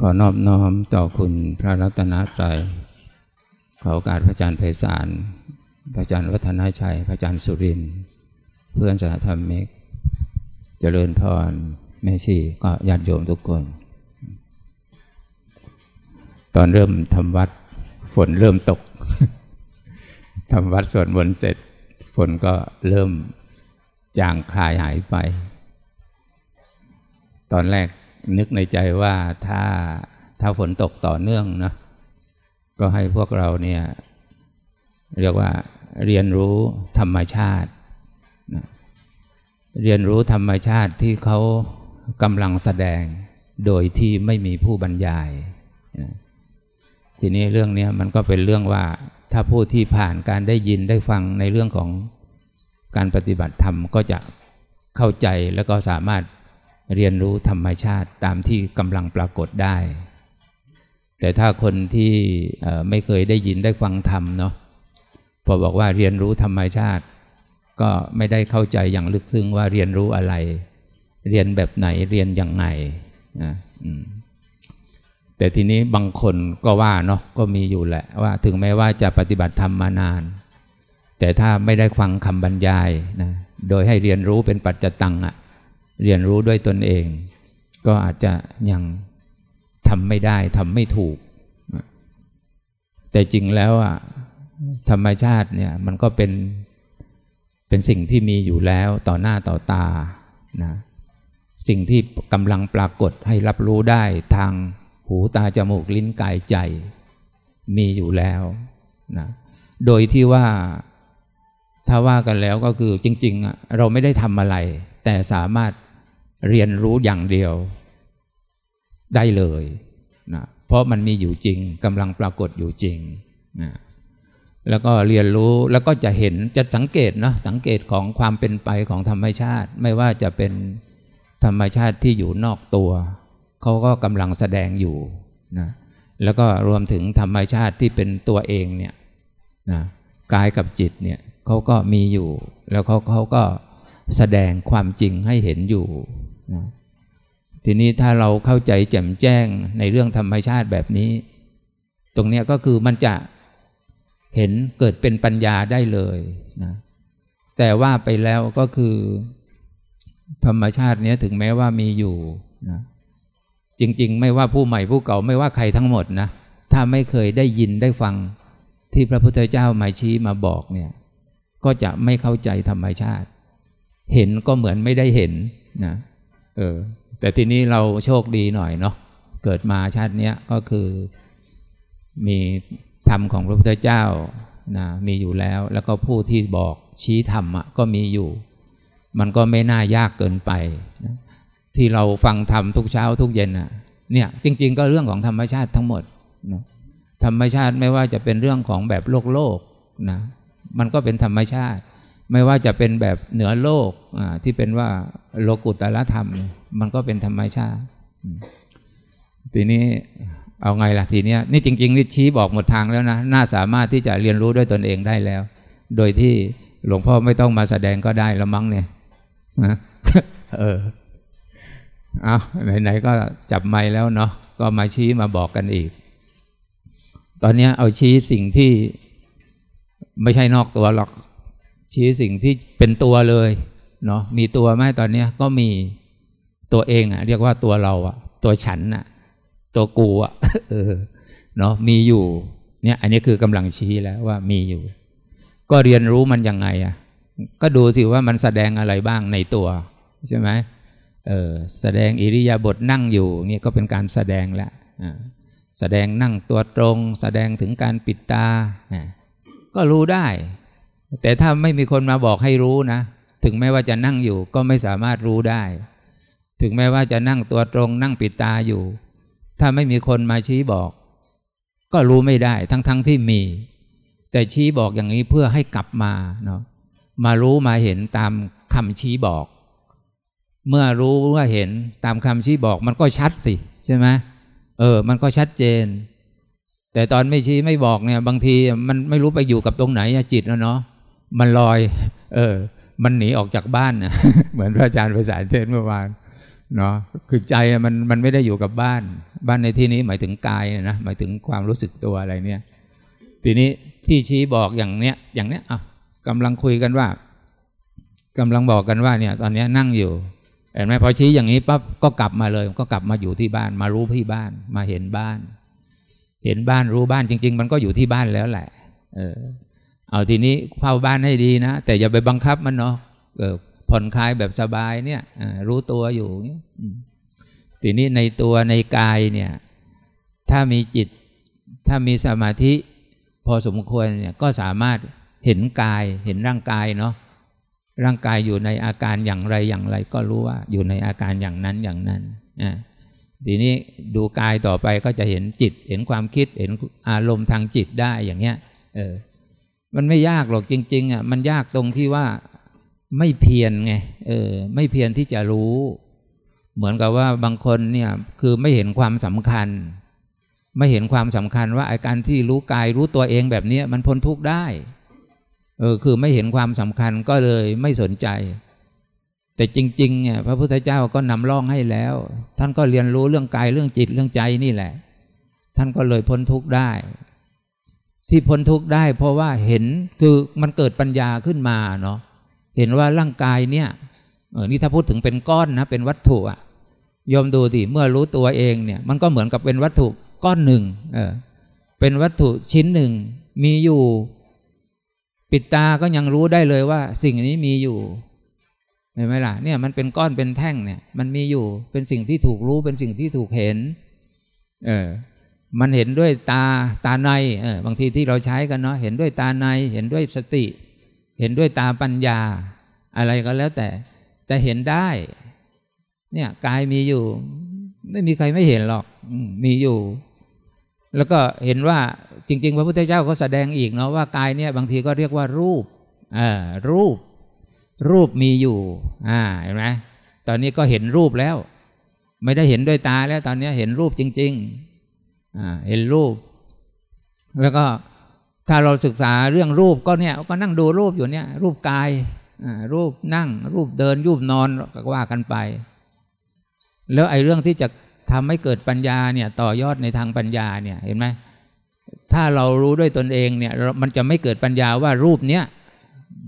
ขอนอบน้อมต่อคุณพระรัตนตรัยขอโอกาสพระอาจารย์ไพศาล พระอาจารย์วัฒนชัย พระอาจารย์สุริน เพื่อนสหธรรมิก เจริญพร แม่ชีก็ญาติโยมทุกคน ตอนเริ่มทำวัด ฝนเริ่มตก ทำวัดสวดมนต์เสร็จ ฝนก็เริ่มจางคลายหายไป ตอนแรก นึกในใจว่าถ้าถ้าฝนตกต่อเนื่องนะก็ให้พวกเราเนี่ยเรียกว่าเรียนรู้ธรรมชาตินะเรียนรู้ธรรมชาติที่เขากำลังแสดงโดยที่ไม่มีผู้บรรยายนะทีนี้เรื่องนี้มันก็เป็นเรื่องว่าถ้าผู้ที่ผ่านการได้ยินได้ฟังในเรื่องของการปฏิบัติธรรมก็จะเข้าใจแล้วก็สามารถ เรียนรู้ธรรมชาติตามที่กำลังปรากฏได้ แต่ถ้าคนที่ไม่เคยได้ยินได้ฟังธรรมเนาะพอบอกว่าเรียนรู้ธรรมชาติ ก็ไม่ได้เข้าใจอย่างลึกซึ้งว่าเรียนรู้อะไร เรียนแบบไหนเรียนอยังไงนะแต่ทีนี้บางคนก็ว่าเนาะก็มีอยู่แหละว่าถึงแม้ว่าจะปฏิบัติธรรมมานาน แต่ถ้าไม่ได้ฟังคำบรรยายนะโดยให้เรียนรู้เป็นปัจจตังอะ เรียนรู้ด้วยตนเอง ก็อาจจะยังทำไม่ได้ทำไม่ถูก แต่จริงแล้วอะธรรมชาติเนี่ยมันก็เป็นเป็นสิ่งที่มีอยู่แล้วต่อหน้าต่อตานะสิ่งที่กำลังปรากฏให้รับรู้ได้ทางหูตาจมูกลิ้นกายใจ มีอยู่แล้วนะโดยที่ว่าถ้าว่ากันแล้วก็คือจริงๆเราไม่ได้ทำอะไร แต่สามารถ เรียนรู้อย่างเดียวได้เลยนะเพราะมันมีอยู่จริงกำลังปรากฏอยู่จริงนะแล้วก็เรียนรู้แล้วก็จะเห็นจะสังเกตนะสังเกตของความเป็นไปของธรรมชาติ ไม่ว่าจะเป็นธรรมชาติที่อยู่นอกตัว เขาก็กำลังแสดงอยู่นะแล้วก็รวมถึงธรรมชาติที่เป็นตัวเองเนี่ยนะกายกับจิตเนี่ยเขาก็มีอยู่ แล้วเขาเขาก็แสดงความจริงให้เห็นอยู่ นะทีนี้ถ้าเราเข้าใจแจ่มแจ้งในเรื่องธรรมชาติแบบนี้ ตรงนี้ก็คือมันจะเห็นเกิดเป็นปัญญาได้เลยนะแต่ว่าไปแล้วก็คือ ธรรมชาตินี้ถึงแม้ว่ามีอยู่นะจริง ๆ ไม่ว่าผู้ใหม่ผู้เก่าไม่ว่าใครทั้งหมดนะถ้าไม่เคยได้ยินได้ฟังที่พระพุทธเจ้ามาชี้มาบอกเนี่ย ก็จะไม่เข้าใจธรรมชาติ เห็นก็เหมือนไม่ได้เห็นนะ เออ แต่ทีนี้เราโชคดีหน่อยเนาะเกิดมาชาติเนี้ยก็คือมีธรรมของพระพุทธเจ้านะมีอยู่แล้ว แล้วก็ผู้ที่บอกชี้ธรรมก็มีอยู่ มันก็ไม่น่ายากเกินไปนะที่เราฟังธรรมทุกเช้าทุกเย็นอะเนี่ยจริง ๆ ก็เรื่องของธรรมชาติทั้งหมดนะธรรมชาติไม่ว่าจะเป็นเรื่องของแบบโลกโลกนะมันก็เป็นธรรมชาติ ไม่ว่าจะเป็นแบบเหนือโลกที่เป็นว่าโลกุตตรธรรม มันก็เป็นธรรมชาติ ทีนี้เอาไงล่ะทีเนี้ยนี่จริงๆนี่ชี้บอกหมดทางแล้วนะน่าสามารถที่จะเรียนรู้ด้วยตนเองได้แล้ว โดยที่หลวงพ่อไม่ต้องมาแสดงก็ได้ละมั้งเนี่ยนะเออเอาไหนๆก็จับไม้แล้วเนาะก็มาชี้มาบอกกันอีก ตอนนี้เอาชี้สิ่งที่ไม่ใช่นอกตัวหรอก ชี้สิ่งที่เป็นตัวเลยเนาะมีตัวไหมตอนนี้ก็มีตัวเองอะเรียกว่าตัวเราอะตัวฉันอะตัวกูอะเออเนาะมีอยู่เนี่ยอันนี้คือกำลังชี้แล้วว่ามีอยู่ ก็เรียนรู้มันยังไงอะก็ดูสิว่ามันแสดงอะไรบ้างในตัวใช่ไหมเออแสดงอิริยาบถนั่งอยู่นี่ก็เป็นการแสดงแล้วแสดงนั่งตัวตรง แสดงถึงการปิดตาก็รู้ได้ แต่ถ้าไม่มีคนมาบอกให้รู้นะ ถึงแม้ว่าจะนั่งอยู่ก็ไม่สามารถรู้ได้ ถึงแม้ว่าจะนั่งตัวตรงนั่งปิดตาอยู่ ถ้าไม่มีคนมาชี้บอก ก็รู้ไม่ได้ทั้งๆทที่มี แต่ชี้บอกอย่างนี้เพื่อให้กลับมาเนาะมารู้มาเห็นตามคำชี้บอก เมื่อรู้ว่าเห็นตามคำชี้บอกมันก็ชัดสิใช่ไหมเออ มันก็ชัดเจน แต่ตอนไม่ชี้ไม่บอกเนี่ย บางทีมันไม่รู้ไปอยู่กับตรงไหนจิตแล้วเนาะ มันลอย เออ มันหนีออกจากบ้านนะเหมือนพระอาจารย์ภาษาเทศเมื่อวานเนาะคือใจมันมันไม่ได้อยู่กับบ้าน บ้านในที่นี้หมายถึงกายนะหมายถึงความรู้สึกตัวอะไรเนี่ย ทีนี้ที่ชี้บอกอย่างเนี้ย อย่างเนี้ยอะกำลังคุยกันว่ากำลังบอกกันว่าเนี่ย ตอนนี้นั่งอยู่เห็นไหมพอชี้อย่างนี้ปั๊บก็กลับมาเลย ก็กลับมาอยู่ที่บ้าน มารู้ที่บ้าน มาเห็นบ้าน เห็นบ้านรู้บ้านจริง ๆ มันก็อยู่ที่บ้านแล้วแหละ เออ เอาทีนี้เฝ้าบ้านให้ดีนะ แต่อย่าไปบังคับมันเนาะเออผ่อนคลายแบบสบายเนี่ยรู้ตัวอยู่เนี่ยทีนี้ในตัวในกายเนี่ย ถ้ามีจิต ถ้ามีสมาธิ พอสมควรเนี่ยก็สามารถเห็นกายเห็นร่างกายเนาะร่างกายอยู่ในอาการอย่างไรอย่างไร ก็รู้ว่าอยู่ในอาการอย่างนั้นอย่างนั้นอ่าทีนี้ดูกายต่อไปก็จะเห็นจิต เห็นความคิดเห็นอารมณ์ทางจิตได้อย่างเงี้ย เออ มันไม่ยากหรอกจริง ๆอะมันยากตรงที่ว่าไม่เพียรไงเออ ไม่เพียรที่จะรู้ เหมือนกับว่าบางคนเนี่ยคือไม่เห็นความสำคัญ ไม่เห็นความสำคัญว่าอาการที่รู้กายรู้ตัวเองแบบนี้มันพ้นทุกข์ได้เออคือไม่เห็นความสำคัญก็เลยไม่สนใจ แต่จริงๆเนี่ยพระพุทธเจ้าก็นำร่องให้แล้ว ท่านก็เรียนรู้เรื่องกายเรื่องจิตเรื่องใจนี่แหละ ท่านก็เลยพ้นทุกข์ได้ ที่พ้นทุกข์ได้ เพราะว่าเห็นคือมันเกิดปัญญาขึ้นมาเนาะเห็นว่าร่างกายเนี่ยเออนี่ถ้าพูดถึงเป็นก้อนนะเป็นวัตถุอะยอมดูดิเมื่อรู้ตัวเองเนี่ย มันก็เหมือนกับเป็นวัตถุก้อนหนึ่งเออเป็นวัตถุชิ้นหนึ่ง มีอยู่ ปิดตาก็ยังรู้ได้เลยว่า สิ่งนี้มีอยู่เห็นไหมล่ะเนี่ยมันเป็นก้อนเป็นแท่งเนี่ย มันมีอยู่เป็นสิ่งที่ถูกรู้เป็นสิ่งที่ถูกเห็น เออ มันเห็นด้วยตาตาในเออบางทีที่เราใช้กันเนาะเห็นด้วยตาในเห็นด้วยสติ เห็นด้วยตาปัญญา อะไรก็แล้วแต่ แต่เห็นได้ เนี่ยกายมีอยู่ ไม่มีใครไม่เห็นหรอกมีอยู่ แล้วก็เห็นว่าจริง ๆ พระพุทธเจ้าก็แสดงอีกเนาะว่ากายเนี่ย บางทีก็เรียกว่ารูปอ่ารูป รูปมีอยู่ อ่าเห็นไหมตอนนี้ก็เห็นรูปแล้ว ไม่ได้เห็นด้วยตาแล้ว ตอนนี้เห็นรูปจริง ๆ เห็นรูป แล้วก็ถ้าเราศึกษาเรื่องรูปก็เนี่ยก็นั่งดูรูปอยู่เนี่ย รูปกายรูปนั่ง รูปเดิน รูปนอนก็ว่ากันไป แล้วไอ้เรื่องที่จะทำให้เกิดปัญญาเนี่ย ต่อยอดในทางปัญญาเนี่ยเห็นไหมถ้าเรารู้ด้วยตนเองเนี่ย มันจะไม่เกิดปัญญาว่ารูปเนี้ย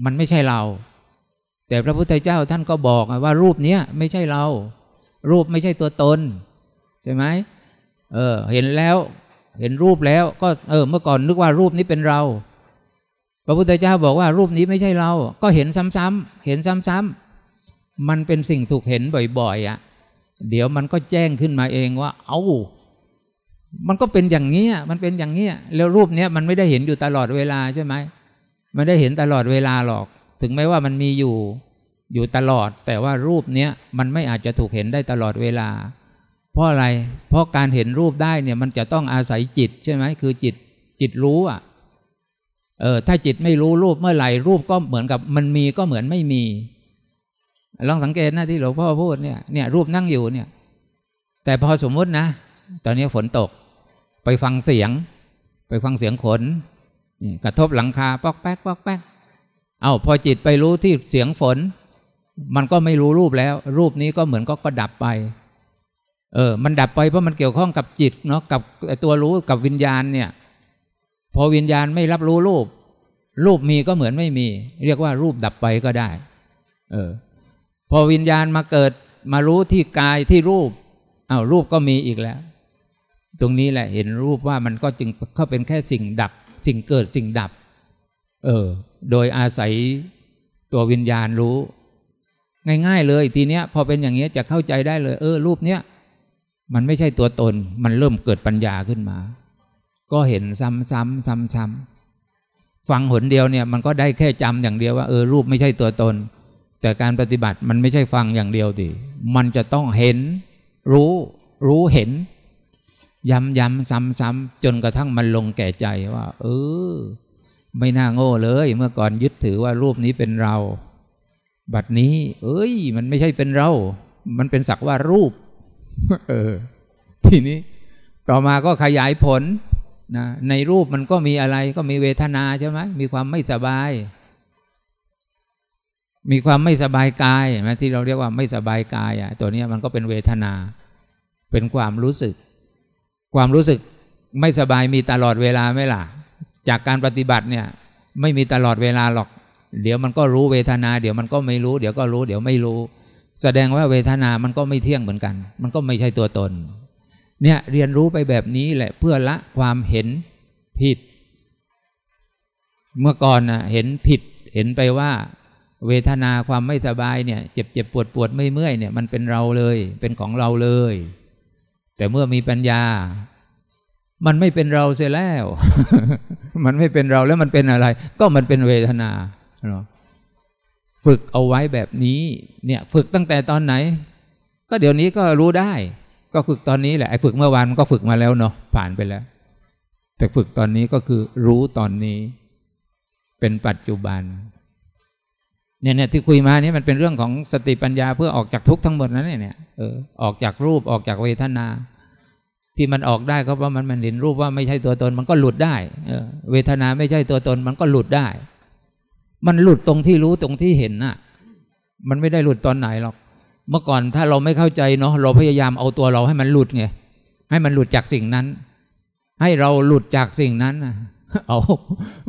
มันไม่ใช่เรา แต่พระพุทธเจ้าท่านก็บอกว่ารูปเนี้ยไม่ใช่เรา รูปไม่ใช่ตัวตน ใช่ไหม เออ เห็นแล้ว เห็นรูปแล้ว ก็เออ เมื่อก่อนนึกว่ารูปนี้เป็นเรา พระพุทธเจ้าบอกว่ารูปนี้ไม่ใช่เรา ก็เห็นซ้ำๆเห็นซ้ำๆมันเป็นสิ่งถูกเห็นบ่อยๆอะ่ะ เดี๋ยวมันก็แจ้งขึ้นมาเองว่า เอา้ามันก็เป็นอย่างนี้มันเป็นอย่างนี้แล้วรูปเนี้ยมันไม่ได้เห็นอยู่ตลอดเวลาใช่ไหมมันได้เห็นตลอดเวลาหรอก ถึงแม้ว่ามันมีอยู่อยู่ตลอด แต่ว่ารูปเนี้ยมันไม่อาจจะถูกเห็นได้ตลอดเวลา เพราะอะไร เพราะการเห็นรูปได้เนี่ยมันจะต้องอาศัยจิตใช่ไหมคือจิตจิตรู้อะเออถ้าจิตไม่รู้รูปเมื่อไหร่รูปก็เหมือนกับมันมีก็เหมือนไม่มี ลองสังเกตนะที่หลวงพ่อพูดเนี่ยเนี่ยรูปนั่งอยู่เนี่ย แต่พอสมมตินะ ตอนนี้ฝนตก ไปฟังเสียง ไปฟังเสียงขนกระทบหลังคาปอกแป๊กปอกแป๊กเอาพอจิตไปรู้ที่เสียงฝน มันก็ไม่รู้รูปแล้ว รูปนี้ก็เหมือนก็ก็ดับไป เออ มันดับไปเพราะมันเกี่ยวข้องกับจิตเนาะกับตัวรู้กับวิญญาณเนี่ย พอวิญญาณไม่รับรู้รูป รูปมีก็เหมือนไม่มี เรียกว่ารูปดับไปก็ได้ เออ พอวิญญาณมาเกิดมารู้ที่กายที่รูปอา้าวรูปก็มีอีกแล้ว ตรงนี้แหละเห็นรูปว่ามันก็จึงเข้าเป็นแค่สิ่งดับ สิ่งเกิดสิ่งดับ เออ โดยอาศัยตัววิญญาณรู้ ง่าย ๆ เลยทีเนี้ย พอเป็นอย่างเงี้ยจะเข้าใจได้เลย เออ รูปเนี้ย มันไม่ใช่ตัวตน มันเริ่มเกิดปัญญาขึ้นมา ก็เห็นซ้ำซ้ำซ้ำซ้ำฟังหนเดียวเนี่ยมันก็ได้แค่จำอย่างเดียวว่าเออรูปไม่ใช่ตัวตน แต่การปฏิบัติมันไม่ใช่ฟังอย่างเดียวดิมันจะต้องเห็น รู้รู้เห็น ย้ำย้ำซ้ำซ้ำจนกระทั่งมันลงแก่ใจว่า เออ ไม่น่าโง่เลย เมื่อก่อนยึดถือว่ารูปนี้เป็นเรา บัดนี้ เอ้ย มันไม่ใช่เป็นเรา มันเป็นสักว่ารูป เออ ทีนี้ต่อมาก็ขยายผลนะในรูปมันก็มีอะไรก็มีเวทนาใช่ไหมมีความไม่สบาย มีความไม่สบายกายไหมที่เราเรียกว่าไม่สบายกายอะตัวนี้มันก็เป็นเวทนา เป็นความรู้สึก ความรู้สึกไม่สบายมีตลอดเวลาไหมล่ะ จากการปฏิบัติเนี่ย ไม่มีตลอดเวลาหรอก เดี๋ยวมันก็รู้เวทนา เดี๋ยวมันก็ไม่รู้ เดี๋ยวก็รู้ เดี๋ยวไม่รู้ แสดงว่าเวทนามันก็ไม่เที่ยงเหมือนกัน มันก็ไม่ใช่ตัวตน เนี่ยเรียนรู้ไปแบบนี้แหละเพื่อละความเห็นผิด เมื่อก่อนนะเห็นผิด เห็นไปว่า เวทนาความไม่สบายเนี่ย เจ็บเจ็บปวดปวดไม่เมื่อยเนี่ยมันเป็นเราเลย เป็นของเราเลย แต่เมื่อมีปัญญา มันไม่เป็นเราเสียแล้ว มันไม่เป็นเราแล้วมันเป็นอะไร ก็มันเป็นเวทนาเนาะ ฝึกเอาไว้แบบนี้เนี่ยฝึกตั้งแต่ตอนไหน ก็เดี๋ยวนี้ก็รู้ได้ ก็ฝึกตอนนี้แหละไอ้ฝึกเมื่อวานมันก็ฝึกมาแล้วเนาะผ่านไปแล้ว แต่ฝึกตอนนี้ก็คือรู้ตอนนี้ เป็นปัจจุบันเนี่ยเนี่ยที่คุยมานี่มันเป็นเรื่องของสติปัญญาเพื่อออกจากทุกข์ทั้งหมดนั้นเนี่ยเออออกจากรูปออกจากเวทนา ที่มันออกได้ก็เพราะมันมันเห็นรูปว่าไม่ใช่ตัวตนมันก็หลุดได้เออเวทนาไม่ใช่ตัวตนมันก็หลุดได้ มันหลุดตรงที่รู้ตรงที่เห็นน่ะ มันไม่ได้หลุดตอนไหนหรอก เมื่อก่อนถ้าเราไม่เข้าใจเนาะเราพยายามเอาตัวเราให้มันหลุดไงให้มันหลุดจากสิ่งนั้น ให้เราหลุดจากสิ่งนั้นนะเอา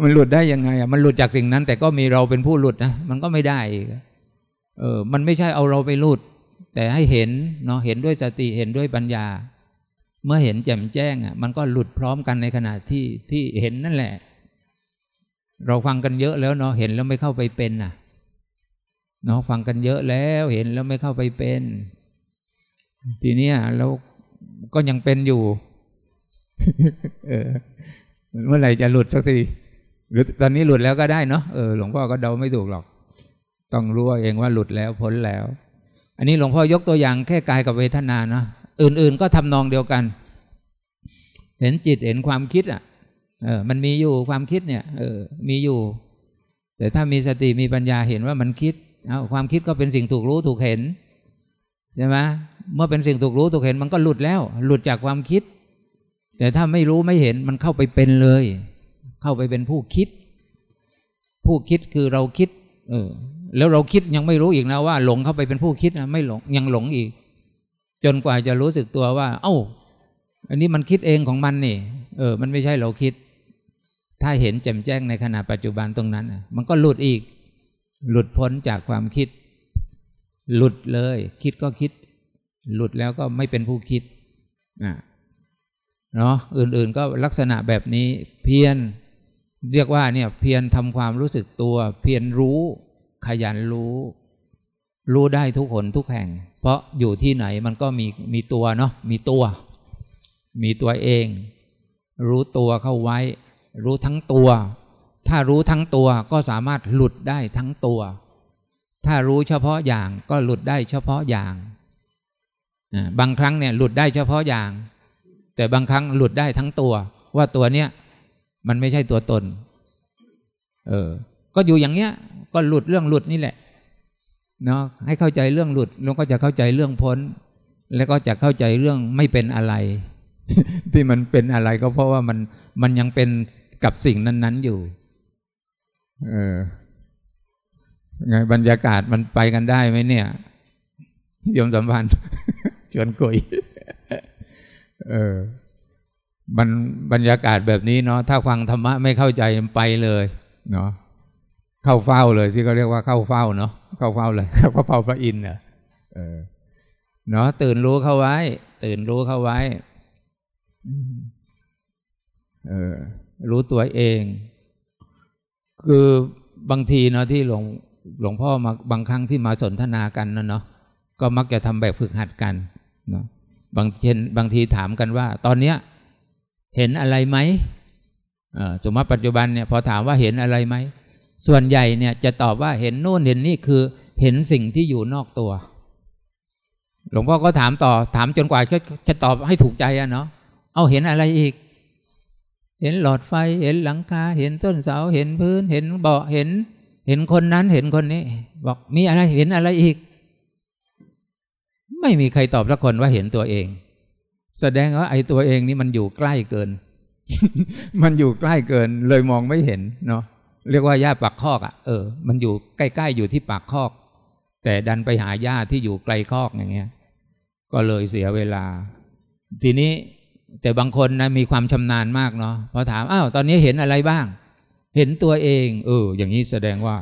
มันหลุดได้ยังไงอะมันหลุดจากสิ่งนั้น แต่ก็มีเราเป็นผู้หลุดนะมันก็ไม่ได้เออ มันไม่ใช่เอาเราไปหลุด แต่ให้เห็นเนาะเห็นด้วยสติเห็นด้วยปัญญา เมื่อเห็นแจ่มแจ้งอะ มันก็หลุดพร้อมกันในขณะที่ที่เห็นนั่นแหละ เราฟังกันเยอะแล้วเนาะเห็นแล้วไม่เข้าไปเป็นน่ะเนาะฟังกันเยอะแล้วเห็นแล้วไม่เข้าไปเป็น ทีเนี้ยเราก็ยังเป็นอยู่ เออเมื่อไหร่จะหลุดสักทีหรือตอนนี้หลุดแล้วก็ได้เนาะเออหลวงพ่อก็เดาไม่ถูกหรอก ต้องรู้เองว่าหลุดแล้วพ้นแล้ว อันนี้หลวงพ่อยกตัวอย่างแค่กายกับเวทนานะอื่น ๆ ก็ทำนองเดียวกัน เห็นจิตเห็นความคิดอะ เออมันมีอยู่ความคิดเนี่ย เออ มีอยู่ แต่ถ้ามีสติมีปัญญาเห็นว่ามันคิด เอาความคิดก็เป็นสิ่งถูกรู้ถูกเห็นใช่ไหมเมื่อเป็นสิ่งถูกรู้ถูกเห็นมันก็หลุดแล้ว หลุดจากความคิด แต่ถ้าไม่รู้ไม่เห็นมันเข้าไปเป็นเลย เข้าไปเป็นผู้คิด ผู้คิดคือเราคิด เออ แล้วเราคิดยังไม่รู้อีกนะว่า หลงเข้าไปเป็นผู้คิดนะไม่หลงยังหลงอีก จนกว่าจะรู้สึกตัวว่า เอ้า อันนี้มันคิดเองของมันนี่ เออ มันไม่ใช่เราคิด ถ้าเห็นแจ่มแจ้งในขณะปัจจุบันตรงนั้น มันก็หลุดอีก หลุดพ้นจากความคิด หลุดเลย คิดก็คิด หลุดแล้วก็ไม่เป็นผู้คิดอ่าเนาะอื่นๆก็ลักษณะแบบนี้เพียรเรียกว่าเนี่ยเพียรทำความรู้สึกตัว เพียรรู้ขยันรู้ รู้ได้ทุกคนทุกแห่ง เพราะอยู่ที่ไหนมันก็มีมีตัวเนาะมีตัว มีตัวเอง รู้ตัวเข้าไว้ รู้ทั้งตัว ถ้ารู้ทั้งตัวก็สามารถหลุดได้ทั้งตัว ถ้ารู้เฉพาะอย่างก็หลุดได้เฉพาะอย่าง บางครั้งเนี่ยหลุดได้เฉพาะอย่าง แต่บางครั้งหลุดได้ทั้งตัว ว่าตัวเนี้ยมันไม่ใช่ตัวตน เออ ก็อยู่อย่างเนี้ย ก็หลุดเรื่องหลุดนี่แหละ เนาะให้เข้าใจเรื่องหลุดแล้วก็จะเข้าใจเรื่องพ้น แล้วก็จะเข้าใจเรื่องไม่เป็นอะไร ที่มันเป็นอะไรก็เพราะว่ามันมันยังเป็นกับสิ่งนั้น ๆอยู่ เออไงบรรยากาศมันไปกันได้ไหมเนี่ยยมสัมพันธ์ชวนคุยเออมันบรรยากาศแบบนี้เนาะถ้าฟังธรรมะไม่เข้าใจไปเลยเนาะเข้าเฝ้าเลยที่เขาเรียกว่าเข้าเฝ้าเนาะเข้าเฝ้าเลยเข้าเฝ้าพระอินทร์เนี่ยเออเนาะตื่นรู้เข้าไว้ ตื่นรู้เข้าไว้ เออรู้ตัวเอง คือบางทีเนาะที่หลวงหลวงพ่อมาบางครั้งที่มาสนทนากันนะเนาะก็มักจะทำแบบฝึกหัดกันเนาะบางเช่นบางทีถามกันว่า ตอนเนี้ย เห็นอะไรไหมสมมติปัจจุบันเนี่ยพอถามว่าเห็นอะไรไหม ส่วนใหญ่เนี่ยจะตอบว่าเห็นโน่นเห็นนี่คือเห็นสิ่งที่อยู่นอกตัว หลวงพ่อก็ถามต่อถามจนกว่าจะตอบให้ถูกใจอะเนาะ เอาเห็นอะไรอีก เห็นหลอดไฟ เห็นหลังคา เห็นต้นเสา เห็นพื้น เห็นเบาะ เห็น เห็นคนนั้น เห็นคนนี้ บอกมีอะไร เห็นอะไรอีก ไม่มีใครตอบสักคนว่าเห็นตัวเอง แสดงว่าไอ้ตัวเองนี่มันอยู่ใกล้เกิน มันอยู่ใกล้เกิน เลยมองไม่เห็นเนาะ เรียกว่าหญ้าปากคอกอะ เออ มันอยู่ใกล้ๆอยู่ที่ปากคอก แต่ดันไปหาหญ้าที่อยู่ไกลคอกอย่างเงี้ย ก็เลยเสียเวลา ทีนี้ แต่บางคนนะมีความชำนาญมากเนาะพอถามอ้าวตอนนี้เห็นอะไรบ้าง เห็นตัวเอง เออ อย่างนี้แสดงว่า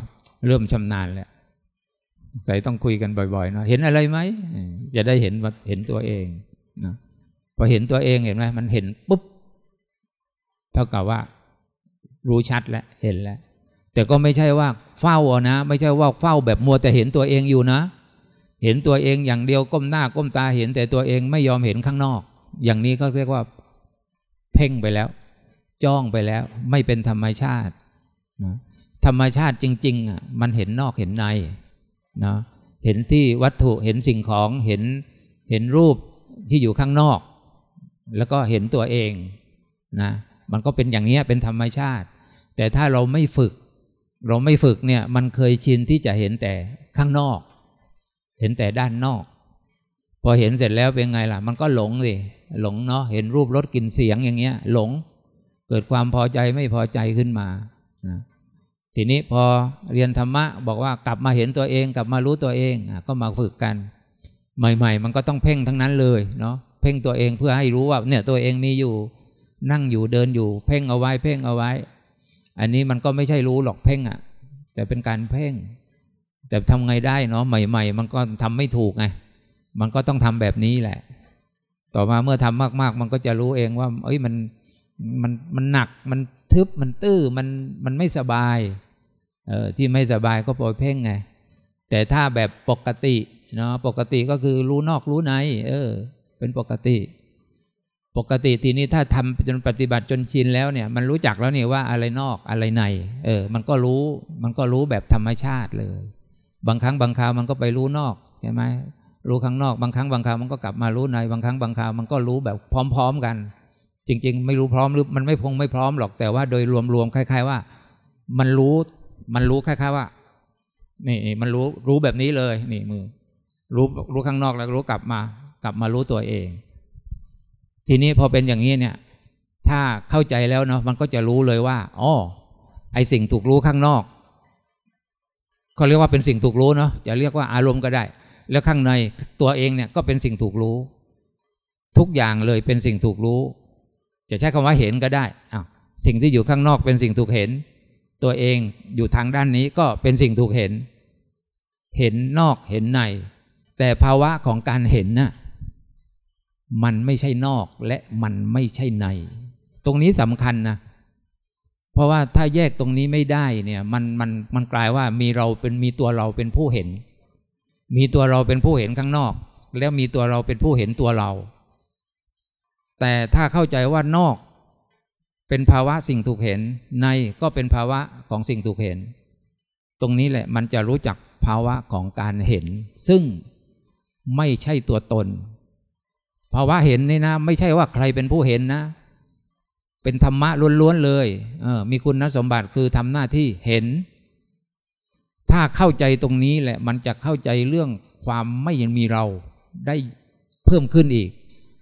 เริ่มชำนาญแล้วใส่ต้องคุยกันบ่อยๆเนาะเห็นอะไรไหมจะได้เห็นว่าเห็นตัวเองนะพอเห็นตัวเองเห็นไหมมันเห็นปุ๊บเท่ากับว่า รู้ชัดแล้วเห็นแล้ว แต่ก็ไม่ใช่ว่าเฝ้านะ ไม่ใช่ว่าเฝ้าแบบมัวแต่เห็นตัวเองอยู่นะ เห็นตัวเองอย่างเดียวก้มหน้าก้มตาเห็นแต่ตัวเองไม่ยอมเห็นข้างนอก อย่างนี้ก็เรียกว่า เพ่งไปแล้ว จ้องไปแล้ว ไม่เป็นธรรมชาตินะธรรมชาติจริงๆอะมันเห็นนอกเห็นในนะเห็นที่วัตถุเห็นสิ่งของเห็นเห็นรูปที่อยู่ข้างนอก แล้วก็เห็นตัวเองนะมันก็เป็นอย่างนี้เป็นธรรมชาติ แต่ถ้าเราไม่ฝึก เราไม่ฝึกเนี่ยมันเคยชินที่จะเห็นแต่ข้างนอก เห็นแต่ด้านนอก พอเห็นเสร็จแล้วเป็นไงล่ะ มันก็หลงสิ หลงเนาะเห็นรูปรสกลิ่นเสียงอย่างเงี้ย หลงเกิดความพอใจไม่พอใจขึ้นมานะทีนี้พอเรียนธรรมะบอกว่ากลับมาเห็นตัวเอง กลับมารู้ตัวเองอก็มาฝึกกัน ใหม่ ๆ มันก็ต้องเพ่งทั้งนั้นเลยเนาะเพ่งตัวเองเพื่อให้รู้ว่า เนี่ยตัวเองมีอยู่ นั่งอยู่เดินอยู่ เพ่งเอาไว้ เพ่งเอาไว้ อันนี้มันก็ไม่ใช่รู้หรอกเพ่งอะ่ะ แต่เป็นการเพ่ง แต่ทำไงได้เนาะใหม่ ๆ มันก็ทำไม่ถูกไงมันก็ต้องทำแบบนี้แหละ ต่อมาเมื่อทำมาก ๆ มันก็จะรู้เองว่า เอ้ยมันมันมันหนักมันทึบมันตื้อมันมันไม่สบายเออที่ไม่สบายก็ปล่อยเพ่งไง แต่ถ้าแบบปกติเนาะปกติก็คือรู้นอกรู้ในเออ เป็นปกติ ปกติทีนี้ถ้าทำจนปฏิบัติจนชินแล้วเนี่ย มันรู้จักแล้วเนี่ยว่าอะไรนอกอะไรใน เออ มันก็รู้ มันก็รู้แบบธรรมชาติเลย บางครั้งบางคราวมันก็ไปรู้นอกใช่ไหม รู้ข้างนอกบางครั้งบางคราวมันก็กลับมารู้ในบางครั้งบางคราวมันก็รู้แบบพร้อม ๆกัน จริง ๆ ไม่รู้พร้อมหรือมันไม่พงไม่พร้อมหรอกแต่ว่าโดยรวมๆคล้าย ๆ ว่า มันรู้มันรู้คล้าย ๆว่านี่มันรู้รู้แบบนี้เลยนี่มือ รู้รู้ข้างนอกแล้วรู้กลับมา กลับมารู้ตัวเอง ทีนี้พอเป็นอย่างนี้เนี่ย ถ้าเข้าใจแล้วเนาะมันก็จะรู้เลยว่าอ๋อไอสิ่งถูกรู้ข้างนอกเขาเรียกว่าเป็นสิ่งถูกรู้เนาะจะเรียกว่าอารมณ์ก็ได้ แล้วข้างในตัวเองเนี่ยก็เป็นสิ่งถูกรู้ ทุกอย่างเลยเป็นสิ่งถูกรู้ จะใช้คำว่าเห็นก็ได้อ้าวสิ่งที่อยู่ข้างนอกเป็นสิ่งถูกเห็น ตัวเองอยู่ทางด้านนี้ก็เป็นสิ่งถูกเห็น เห็นนอกเห็นใน แต่ภาวะของการเห็นน่ะมันไม่ใช่นอกและมันไม่ใช่ใน ตรงนี้สำคัญนะเพราะว่าถ้าแยกตรงนี้ไม่ได้เนี่ย มันมันมันกลายว่ามีเราเป็นมีตัวเราเป็นผู้เห็น มีตัวเราเป็นผู้เห็นข้างนอก แล้วมีตัวเราเป็นผู้เห็นตัวเรา แต่ถ้าเข้าใจว่านอก เป็นภาวะสิ่งถูกเห็นในก็เป็นภาวะของสิ่งถูกเห็น ตรงนี้แหละมันจะรู้จักภาวะของการเห็น ซึ่งไม่ใช่ตัวตน ภาวะเห็นนี่นะ ไม่ใช่ว่าใครเป็นผู้เห็นนะ เป็นธรรมะล้วนๆเลยเออมีคุณสมบัติคือทำหน้าที่เห็น ถ้าเข้าใจตรงนี้แหละ มันจะเข้าใจเรื่องความไม่ยังมีเราได้เพิ่มขึ้นอีก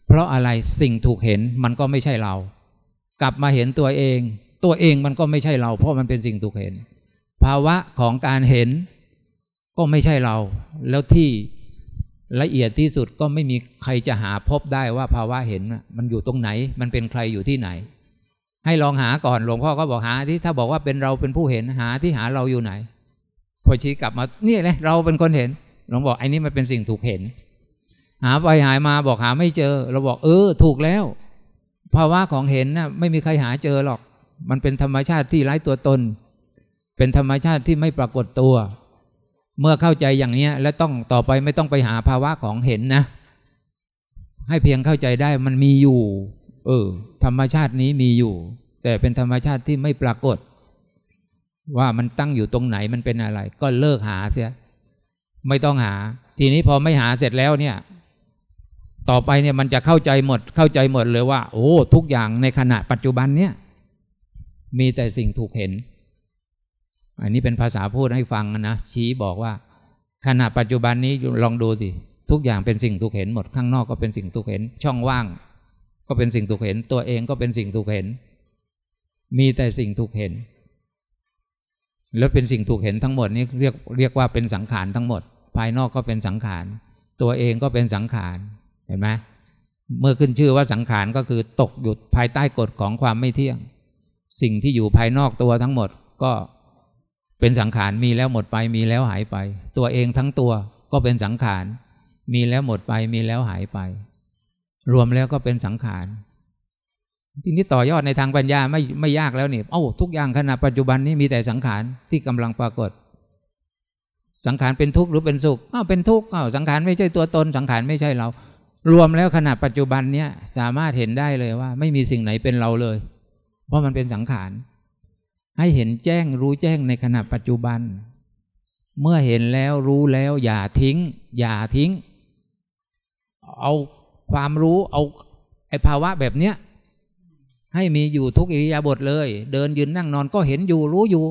เพราะอะไรสิ่งถูกเห็นมันก็ไม่ใช่เรา กลับมาเห็นตัวเอง ตัวเองมันก็ไม่ใช่เรา เพราะมันเป็นสิ่งถูกเห็น ภาวะของการเห็นก็ไม่ใช่เรา แล้วที่ละเอียดที่สุดก็ไม่มีใครจะหาพบได้ว่าภาวะเห็นมันอยู่ตรงไหน มันเป็นใครอยู่ที่ไหน ให้ลองหาก่อนหลวงพ่อก็บอกหาที่ถ้าบอกว่าเป็นเราเป็นผู้เห็นหาที่หาเราอยู่ไหน พอชี้กลับมานี่เลยเราเป็นคนเห็นหลวงบอกไอ้นี่มันเป็นสิ่งถูกเห็น หาไปหายมาบอกหาไม่เจอ เราบอกเออ ถูกแล้วภาวะของเห็นนะ่ะไม่มีใครหาเจอหรอก มันเป็นธรรมชาติที่ไร้ตัวตน เป็นธรรมชาติที่ไม่ปรากฏตัว เมื่อเข้าใจอย่างนี้และต้องต่อไปไม่ต้องไปหาภาวะของเห็นนะ ให้เพียงเข้าใจได้มันมีอยู่ เออ ธรรมชาตินี้มีอยู่ แต่เป็นธรรมชาติที่ไม่ปรากฏ ว่ามันตั้งอยู่ตรงไหนมันเป็นอะไร ก็เลิกหาเสียไม่ต้องหา ทีนี้พอไม่หาเสร็จแล้วเนี่ย ต่อไปเนี่ยมันจะเข้าใจหมด เข้าใจหมดเลยว่า โอ้ทุกอย่างในขณะปัจจุบันเนี่ย มีแต่สิ่งถูกเห็น อันนี้เป็นภาษาพูดให้ฟังนะชี้บอกว่า ขณะปัจจุบันนี้ลองดูสิทุกอย่างเป็นสิ่งถูกเห็นหมดข้างนอกก็เป็นสิ่งถูกเห็น ช่องว่าง ก็เป็นสิ่งถูกเห็น ตัวเองก็เป็นสิ่งถูกเห็น มีแต่สิ่งถูกเห็น แล้วเป็นสิ่งถูกเห็นทั้งหมดนี่เรียกเรียกว่าเป็นสังขารทั้งหมด ภายนอกก็เป็นสังขาร ตัวเองก็เป็นสังขารเห็นไหมเมื่อขึ้นชื่อว่าสังขารก็คือตกอยู่ภายใต้กฎของความไม่เที่ยง สิ่งที่อยู่ภายนอกตัวทั้งหมดก็เป็นสังขารมีแล้วหมดไปมีแล้วหายไป ตัวเองทั้งตัวก็เป็นสังขาร มีแล้วหมดไปมีแล้วหายไป รวมแล้วก็เป็นสังขาร ทีนี้ต่อยอดในทางปัญญาไม่ไม่ยากแล้วนี่ เอ้าทุกอย่างขณะปัจจุบันนี้มีแต่สังขารที่กำลังปรากฏ สังขารเป็นทุกข์หรือเป็นสุขอ้าวเป็นทุกข์อ้าวสังขารไม่ใช่ตัวตน สังขารไม่ใช่เรา รวมแล้วขณะปัจจุบันเนี้ยสามารถเห็นได้เลยว่า ไม่มีสิ่งไหนเป็นเราเลย เพราะมันเป็นสังขาร ให้เห็นแจ้งรู้แจ้งในขณะปัจจุบัน เมื่อเห็นแล้วรู้แล้ว อย่าทิ้ง อย่าทิ้ง เอาความรู้เอาไอภาวะแบบเนี้ย ให้มีอยู่ทุกอิริยาบถเลย เดินยืนนั่งนอนก็เห็นอยู่ รู้อยู่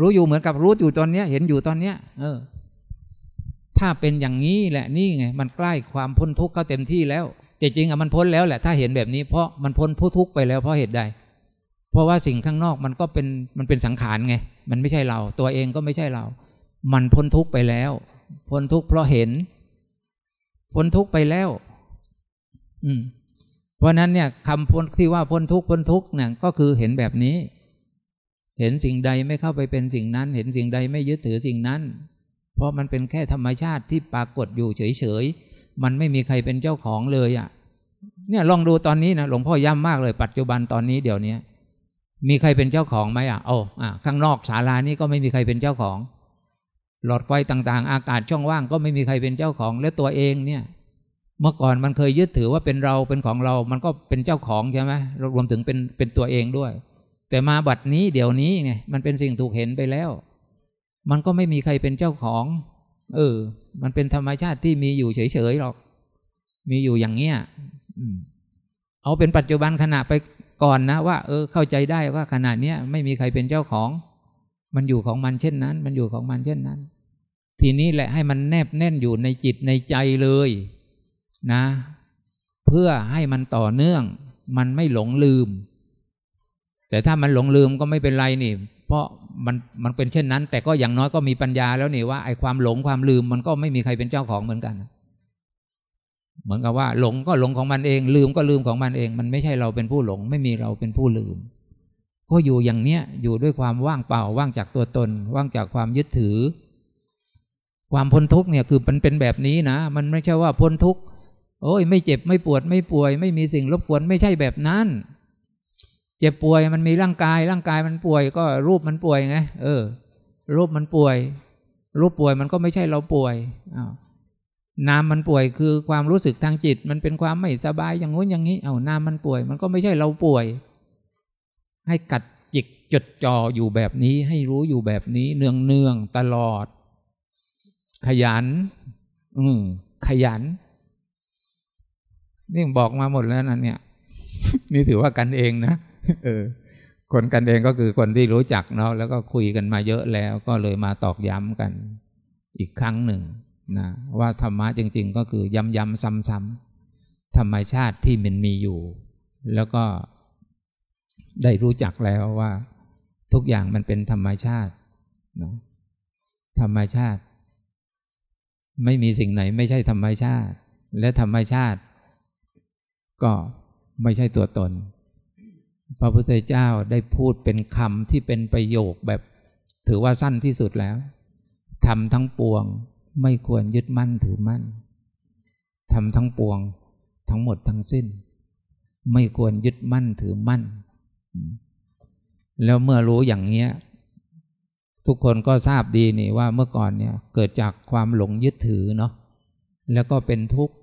รู้อยู่เหมือนกับรู้อยู่ตอนเนี้ย เห็นอยู่ตอนเนี้ย เออ ถ้าเป็นอย่างนี้แหละนี่ไง มันใกล้ความพ้นทุกข์เข้าเต็มที่แล้วจริงๆอะมันพ้นแล้วแหละถ้าเห็นแบบนี้เพราะมันพ้นผู้ทุกข์ไปแล้วเพราะเหตุใด เพราะว่าสิ่งข้างนอกมันก็เป็นมันเป็นสังขารไง มันไม่ใช่เรา ตัวเองก็ไม่ใช่เรา มันพ้นทุกข์ไปแล้ว พ้นทุกข์เพราะเห็น พ้นทุกข์ไปแล้ว อืม เพราะนั้นเนี่ยคำพ้นที่ว่าพ้นทุกข์พ้นทุกข์เนี่ยก็คือเห็นแบบนี้ เห็นสิ่งใดไม่เข้าไปเป็นสิ่งนั้น เห็นสิ่งใดไม่ยึดถือสิ่งนั้น เพราะมันเป็นแค่ธรรมชาติที่ปรากฏอยู่เฉยๆมันไม่มีใครเป็นเจ้าของเลยอะ่ะ เนี่ยลองดูตอนนี้นะหลวงพ่อย้ำมากเลย ปัจจุบันตอนนี้เดี๋ยวนี้มีใครเป็นเจ้าของไหมอะโอ้อะข้างนอกศาลานี้ก็ไม่มีใครเป็นเจ้าของ หลอดไฟต่างๆ อากาศช่องว่างก็ไม่มีใครเป็นเจ้าของ และตัวเองเนี่ย เมื่อก่อนมันเคยยึดถือว่าเป็นเราเป็นของเรา มันก็เป็นเจ้าของใช่ไหมรวมถึงเป็นเป็นตัวเองด้วย แต่มาบัดนี้เดี๋ยวนี้ไงมันเป็นสิ่งถูกเห็นไปแล้ว มันก็ไม่มีใครเป็นเจ้าของ เออ มันเป็นธรรมชาติที่มีอยู่เฉยๆหรอก มีอยู่อย่างเงี้ยเอาเป็นปัจจุบันขณะไปก่อนนะว่า เออ เข้าใจได้ว่าขนาดเนี้ยไม่มีใครเป็นเจ้าของ มันอยู่ของมันเช่นนั้น มันอยู่ของมันเช่นนั้น ทีนี้แหละให้มันแนบแน่นอยู่ในจิตในใจเลย นะ เพื่อให้มันต่อเนื่อง มันไม่หลงลืม แต่ถ้ามันหลงลืมก็ไม่เป็นไรนี่ เพราะมันมันเป็นเช่นนั้น แต่ก็อย่างน้อยก็มีปัญญาแล้วนี่ว่าไอ้ความหลงความลืมมันก็ไม่มีใครเป็นเจ้าของเหมือนกัน เหมือนกับว่า หลงก็หลงของมันเอง ลืมก็ลืมของมันเอง มันไม่ใช่เราเป็นผู้หลง ไม่มีเราเป็นผู้ลืม ก็อยู่อย่างเนี้ยอยู่ด้วยความว่างเปล่าว่างจากตัวตน ว่างจากความยึดถือความพ้นทุกเนี่ยคือมันเป็นแบบนี้นะ มันไม่ใช่ว่าพ้นทุก โอ้ยไม่เจ็บไม่ปวดไม่ป่วย ไม่มีสิ่งรบกวนไม่ใช่แบบนั้น เจ็บป่วยมันมีร่างกาย ร่างกายมันป่วย ก็รูปมันป่วยไงเออ รูปมันป่วย รูปป่วยมันก็ไม่ใช่เราป่วยอ้าวนามมันป่วยคือความรู้สึกทางจิต มันเป็นความไม่สบายอย่างงู้นอย่างนี้ เอานามมันป่วย มันก็ไม่ใช่เราป่วย ให้กัดจิกจดจ่ออยู่แบบนี้ ให้รู้อยู่แบบนี้ เนืองเนืองตลอด ขยัน อืมขยัน นี่บอกมาหมดแล้วนะเนี่ย นี่ถือว่ากันเองนะเออ คนกันเองก็คือคนที่รู้จักเนาะแล้วก็คุยกันมาเยอะแล้วก็เลยมาตอกย้ำกันอีกครั้งหนึ่งนะว่าธรรมะจริง ๆ ก็คือย้ำย้ำซ้ำๆธรรมชาติที่มันมีอยู่ แล้วก็ได้รู้จักแล้วว่า ทุกอย่างมันเป็นธรรมชาตินะธรรมชาติ ไม่มีสิ่งไหนไม่ใช่ธรรมชาติ และธรรมชาติ ก็ไม่ใช่ตัวตน พระพุทธเจ้าได้พูดเป็นคำที่เป็นประโยคแบบถือว่าสั้นที่สุดแล้วทำทั้งปวงไม่ควรยึดมั่นถือมั่นทำทั้งปวงทั้งหมดทั้งสิ้น ไม่ควรยึดมั่นถือมั่น แล้วเมื่อรู้อย่างเนี้ย ทุกคนก็ทราบดีนี่ว่าเมื่อก่อนเนี่ยเกิดจากความหลงยึดถือเนาะแล้วก็เป็นทุกข์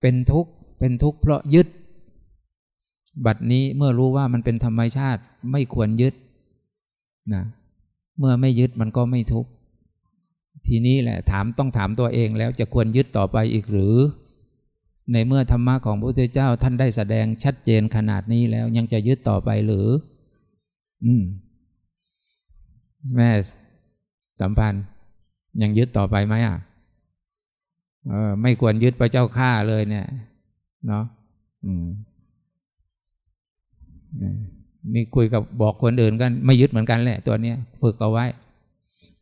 เป็นทุกข์ เป็นทุกข์เพราะยึด บัดนี้เมื่อรู้ว่ามันเป็นธรรมชาติไม่ควรยึดนะเมื่อไม่ยึดมันก็ไม่ทุกข์ทีนี้แหละถามต้องถามตัวเองแล้วจะควรยึดต่อไปอีกหรือ ในเมื่อธรรมะของพระพุทธเจ้าท่านได้แสดงชัดเจนขนาดนี้แล้วยังจะยึดต่อไปหรือ อืม แม่สัมพันธ์ ยังยึดต่อไปไหมอะเออไม่ควรยึดพระเจ้าข้าเลยเนี่ย เนาะอืมมีคุยกับบอกคนอื่นกัน ไม่ยึดเหมือนกันแหละ ตัวเนี้ยฝึกเอาไว้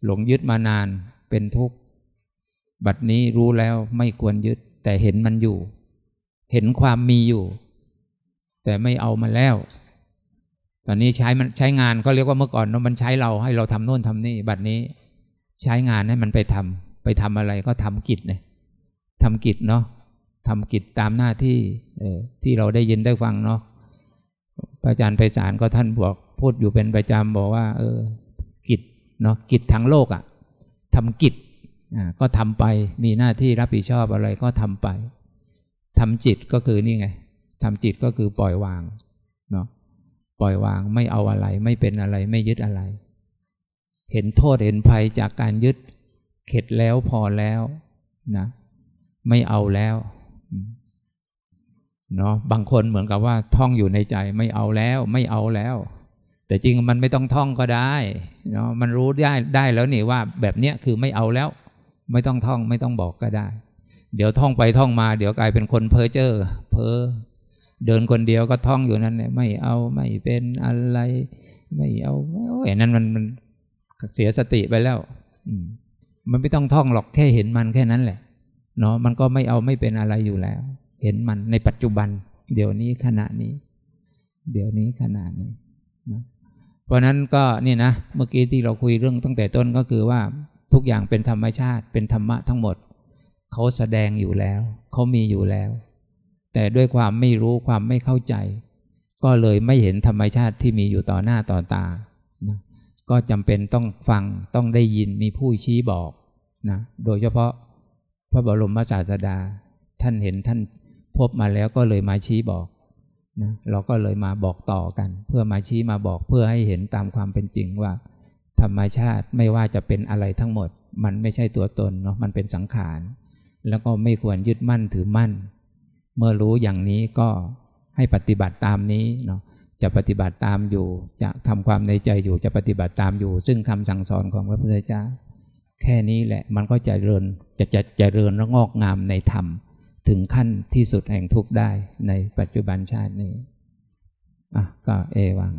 หลงยึดมานานเป็นทุกข์บัดนี้รู้แล้วไม่ควรยึด แต่เห็นมันอยู่ เห็นความมีอยู่ แต่ไม่เอามาแล้ว ตอนนี้ใช้มันใช้งานก็เรียกว่าเมื่อก่อนเนาะมันใช้เราให้เราทำโน่นทำนี่บัดนี้ ใช้งานให้มันไปทำไปทำอะไรก็ทำกิจเนี่ยทำกิจเนาะ ทำกิจตามหน้าที่ที่เราได้ยินได้ฟังเนาะพระอาจารย์ไพศาลก็ท่านบอกพูดอยู่เป็นประจำบอกว่า เออ กิจเนาะกิจทั้งโลกอะ่ะทำกิจอ่าก็ทำไปมีหน้าที่รับผิดชอบอะไรก็ทำไปทำจิตก็คือนี่ไงทำจิตก็คือปล่อยวางเนาะปล่อยวางไม่เอาอะไร ไม่เป็นอะไรไม่ยึดอะไร เห็นโทษเห็นภัยจากการยึด เข็ดแล้วพอแล้วนะ ไม่เอาแล้ว เนาะบางคนเหมือนกับว่าท่องอยู่ในใจไม่เอาแล้วไม่เอาแล้ว แต่จริงมันไม่ต้องท่องก็ได้เนาะมันรู้ได้ได้แล้วนี่ว่า แบบเนี้ยคือไม่เอาแล้ว ไม่ต้องท่องไม่ต้องบอกก็ได้ เดี๋ยวท่องไปท่องมา เดี๋ยวกลายเป็นคนเพ้อเจ้อเพ้อเดินคนเดียวก็ท่องอยู่นั่นแหละไม่เอาไม่เป็นอะไร ไม่เอาโอ้ยนั่นมันมันเสียสติไปแล้ว อืมมันไม่ต้องท่องหรอกแค่เห็นมันแค่นั้นแหละ เนาะมันก็ไม่เอาไม่เป็นอะไรอยู่แล้ว เห็นมันในปัจจุบัน เดี๋ยวนี้ขณะนี้ เดี๋ยวนี้ขณะนี้นะเพราะนั้นก็นี่นะเมื่อกี้ที่เราคุยเรื่องตั้งแต่ต้นก็คือว่าทุกอย่างเป็นธรรมชาติ เป็นธรรมะทั้งหมด เขาแสดงอยู่แล้ว เขามีอยู่แล้ว แต่ด้วยความไม่รู้ความไม่เข้าใจ ก็เลยไม่เห็นธรรมชาติที่มีอยู่ต่อหน้าต่อตานะก็จำเป็นต้องฟังต้องได้ยินมีผู้ชี้บอกนะโดยเฉพาะ ระบรมศาสดา ท่านเห็นท่านพบมาแล้วก็เลยมาชี้บอกนะเราก็เลยมาบอกต่อกัน เพื่อมาชี้มาบอกเพื่อให้เห็นตามความเป็นจริงว่า ธรรมชาติไม่ว่าจะเป็นอะไรทั้งหมด มันไม่ใช่ตัวตนเนาะมันเป็นสังขาร แล้วก็ไม่ควรยึดมั่นถือมั่น เมื่อรู้อย่างนี้ก็ให้ปฏิบัติตามนี้เนาะจะปฏิบัติตามอยู่ จะทำความในใจอยู่จะปฏิบัติตามอยู่ ซึ่งคำสั่งสอนของพระพุทธเจ้า แค่นี้แหละมันก็จะเริญจะจะจะเริญและงอกงามในธรรม ถึงขั้นที่สุดแห่งทุกข์ได้ในปัจจุบันชาตินี้อะก็เอวัง